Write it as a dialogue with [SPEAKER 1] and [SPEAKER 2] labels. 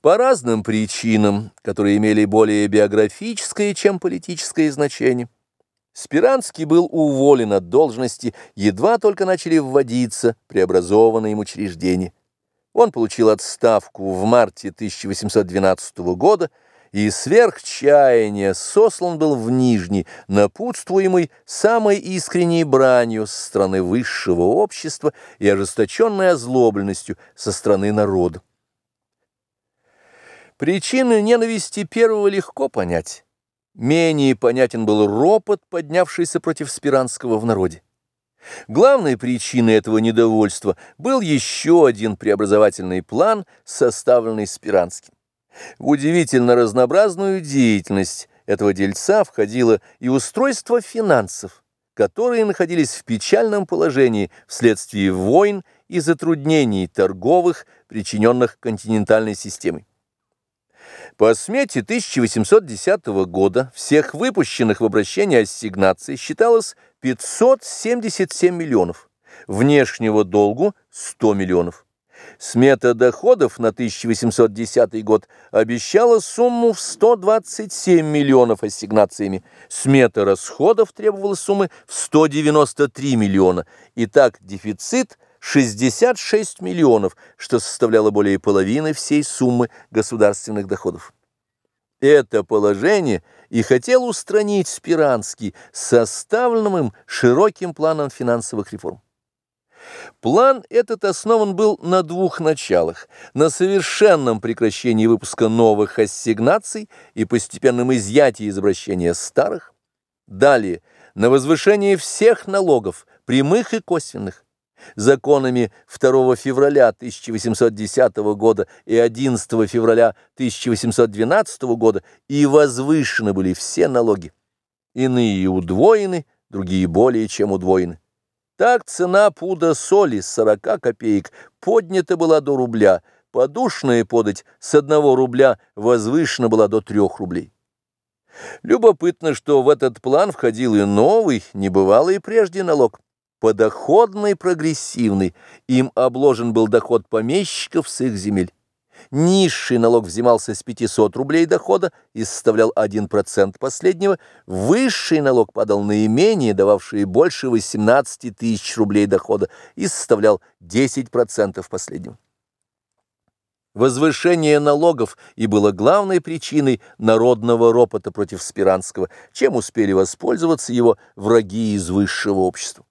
[SPEAKER 1] По разным причинам, которые имели более биографическое, чем политическое значение, Спиранский был уволен от должности, едва только начали вводиться преобразованные им учреждения. Он получил отставку в марте 1812 года и сверх чаяния сослан был в Нижний, напутствуемый самой искренней бранью со стороны высшего общества и ожесточенной озлобленностью со стороны народа. Причины ненависти первого легко понять. Менее понятен был ропот, поднявшийся против Спиранского в народе. Главной причиной этого недовольства был еще один преобразовательный план, составленный Спиранским. В удивительно разнообразную деятельность этого дельца входило и устройство финансов, которые находились в печальном положении вследствие войн и затруднений торговых, причиненных континентальной системой. По смете 1810 года всех выпущенных в обращение ассигнаций считалось 577 миллионов, внешнего долгу 100 миллионов. Смета доходов на 1810 год обещала сумму в 127 миллионов ассигнациями, смета расходов требовала суммы в 193 миллиона, и так дефицит – 66 миллионов, что составляло более половины всей суммы государственных доходов. Это положение и хотел устранить Спиранский составленным им широким планом финансовых реформ. План этот основан был на двух началах – на совершенном прекращении выпуска новых ассигнаций и постепенном изъятии из обращения старых, далее – на возвышении всех налогов, прямых и косвенных, Законами 2 февраля 1810 года и 11 февраля 1812 года и возвышены были все налоги. Иные удвоены, другие более чем удвоены. Так цена пуда соли с 40 копеек поднята была до рубля, подушная подать с 1 рубля возвышена была до 3 рублей. Любопытно, что в этот план входил и новый, небывалый прежде налог подоходный прогрессивный, им обложен был доход помещиков с их земель. Низший налог взимался с 500 рублей дохода и составлял 1% последнего, высший налог падал на имение, дававшие больше 18 тысяч рублей дохода, и составлял 10% последнего. Возвышение налогов и было главной причиной народного ропота против Спиранского, чем успели воспользоваться его враги из высшего общества.